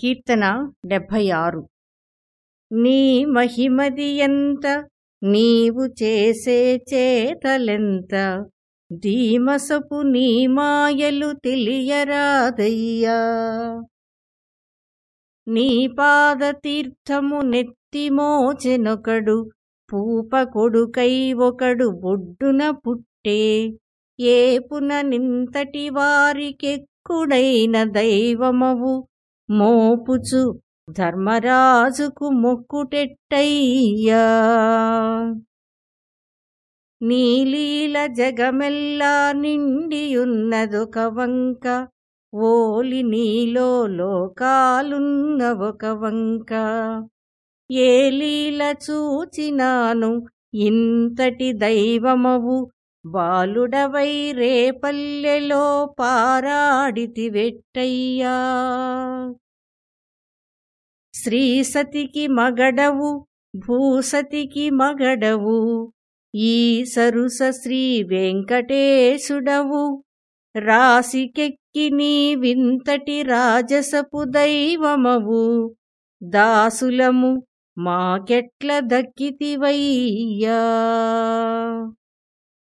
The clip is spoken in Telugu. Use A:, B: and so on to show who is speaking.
A: కీర్తన డెబ్భై ఆరు నీ మహిమది ఎంత నీవు చేసే చేతలెంత? ధీమసపు నీ మాయలు తెలియరాదయ్యా. నీ పాద తీర్థము నెత్తిమోచెనొకడు పూప కొడుకై ఒకడు బొడ్డున పుట్టే. ఏపున నింతటి వారికెక్కుడైన దైవమవు మోపుచు ధర్మరాజుకు మొక్కుటెట్టయ్యా. నీలీల జగమెల్లా నిండియున్నదొక వంక ఓలి నీలో లోకాలున్న ఒక వంక. ఏ లీల చూచినాను ఇంతటి దైవమవు బాలుడవై రేపల్లెలో పారాడితి వెట్టయ్యా. శ్రీసతికి మగడవు భూసతికి మగడవు ఈ సరుస శ్రీ వెంకటేశుడవు. రాసికెక్కి నీ వింతటి రాజసపు దైవమవు. దాసులము మాకెట్ల దక్కితివయ్యా.